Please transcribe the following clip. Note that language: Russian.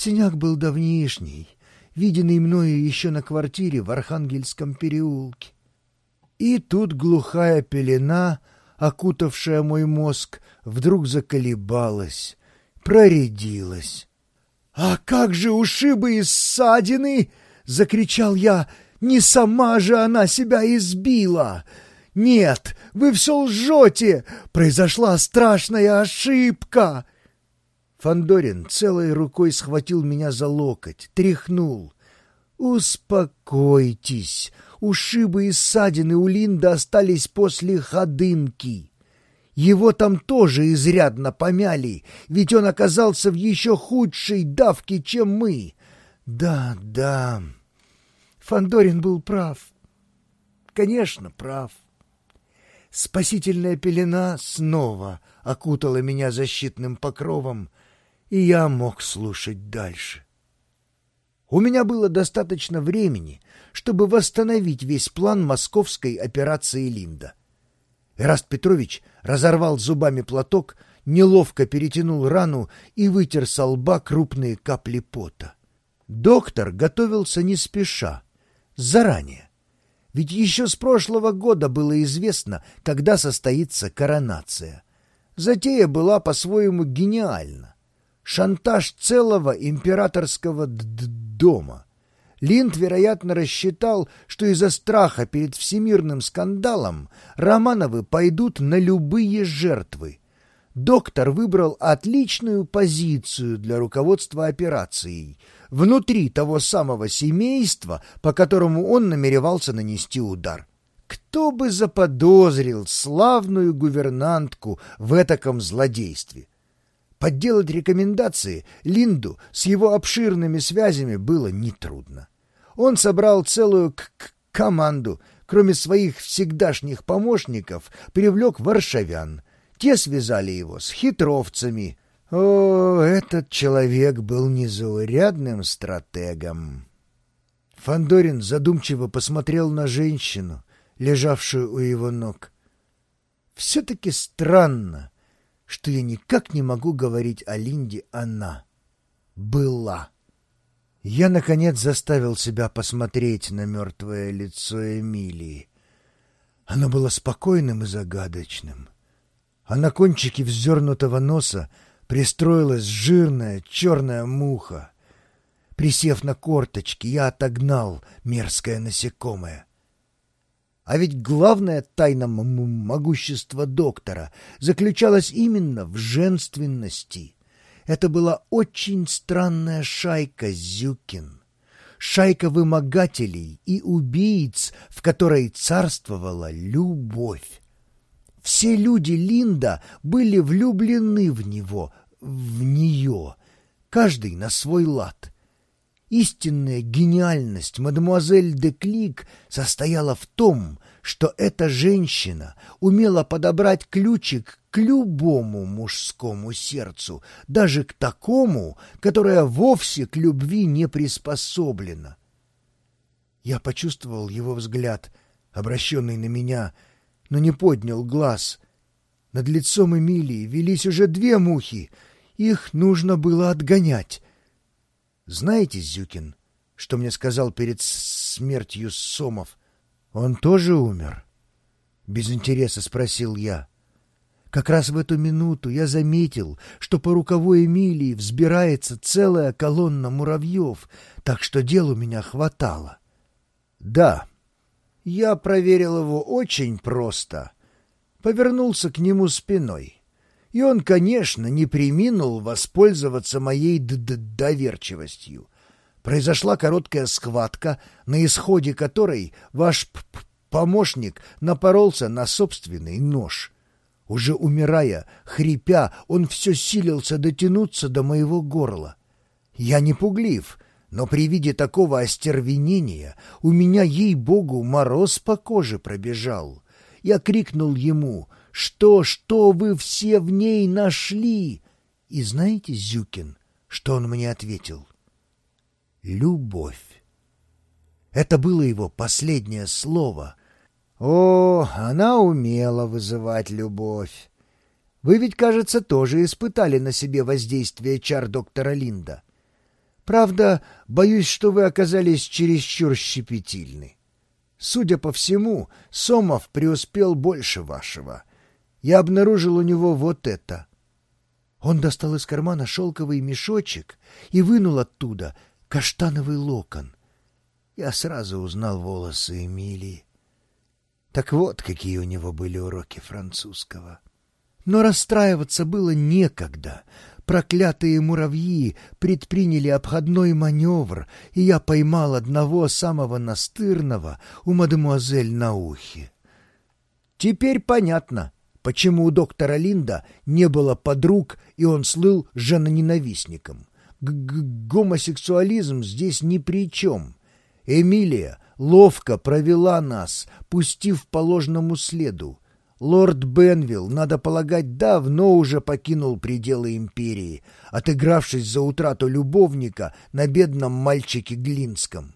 Синяк был давнишний, виденный мною еще на квартире в Архангельском переулке. И тут глухая пелена, окутавшая мой мозг, вдруг заколебалась, проредилась. «А как же ушибы и ссадины!» — закричал я. «Не сама же она себя избила!» «Нет, вы все лжете! Произошла страшная ошибка!» Фандорин целой рукой схватил меня за локоть, тряхнул. «Успокойтесь! Ушибы и ссадины у Линда остались после ходынки. Его там тоже изрядно помяли, ведь он оказался в еще худшей давке, чем мы. Да, да, Фандорин был прав. Конечно, прав. Спасительная пелена снова окутала меня защитным покровом, и я мог слушать дальше. У меня было достаточно времени, чтобы восстановить весь план московской операции «Линда». Эраст Петрович разорвал зубами платок, неловко перетянул рану и вытер со лба крупные капли пота. Доктор готовился не спеша, заранее. Ведь еще с прошлого года было известно, когда состоится коронация. Затея была по-своему гениальна. Шантаж целого императорского дома. Линд, вероятно, рассчитал, что из-за страха перед всемирным скандалом Романовы пойдут на любые жертвы. Доктор выбрал отличную позицию для руководства операцией внутри того самого семейства, по которому он намеревался нанести удар. Кто бы заподозрил славную гувернантку в этаком злодействе? Подделать рекомендации Линду с его обширными связями было нетрудно. Он собрал целую к -к команду, кроме своих всегдашних помощников, привлек варшавян. Те связали его с хитровцами. О, этот человек был незаурядным стратегом. Фандорин задумчиво посмотрел на женщину, лежавшую у его ног. Все-таки странно, что я никак не могу говорить о Линде «она». Была. Я, наконец, заставил себя посмотреть на мертвое лицо Эмилии. Оно было спокойным и загадочным. А на кончике вздернутого носа пристроилась жирная черная муха. Присев на корточки, я отогнал мерзкое насекомое. А ведь главная тайна могущества доктора заключалась именно в женственности. Это была очень странная шайка Зюкин. Шайка вымогателей и убийц, в которой царствовала любовь. Все люди Линда были влюблены в него, в нее, каждый на свой лад. Истинная гениальность мадемуазель де Клик состояла в том, что эта женщина умела подобрать ключик к любому мужскому сердцу, даже к такому, которое вовсе к любви не приспособлено. Я почувствовал его взгляд, обращенный на меня, но не поднял глаз. Над лицом Эмилии велись уже две мухи, их нужно было отгонять. Знаете, Зюкин, что мне сказал перед смертью Сомов? Он тоже умер? Без интереса спросил я. Как раз в эту минуту я заметил, что по рукаву Эмилии взбирается целая колонна муравьев, так что дел у меня хватало. Да, я проверил его очень просто. Повернулся к нему спиной и он, конечно, не приминул воспользоваться моей д -д доверчивостью. Произошла короткая схватка, на исходе которой ваш помощник напоролся на собственный нож. Уже умирая, хрипя, он все силился дотянуться до моего горла. Я не пуглив, но при виде такого остервенения у меня, ей-богу, мороз по коже пробежал. Я крикнул ему — что, что вы все в ней нашли? И знаете, Зюкин, что он мне ответил? Любовь. Это было его последнее слово. О, она умела вызывать любовь. Вы ведь, кажется, тоже испытали на себе воздействие чар доктора Линда. Правда, боюсь, что вы оказались чересчур щепетильны. Судя по всему, Сомов преуспел больше вашего. Я обнаружил у него вот это. Он достал из кармана шелковый мешочек и вынул оттуда каштановый локон. Я сразу узнал волосы Эмилии. Так вот, какие у него были уроки французского. Но расстраиваться было некогда. Проклятые муравьи предприняли обходной маневр, и я поймал одного самого настырного у мадемуазель на ухе. Теперь понятно, почему у доктора Линда не было подруг, и он слыл женоненавистником. Г -г Гомосексуализм здесь ни при чем. Эмилия ловко провела нас, пустив по ложному следу. Лорд Бенвилл, надо полагать, давно уже покинул пределы империи, отыгравшись за утрату любовника на бедном мальчике Глинском.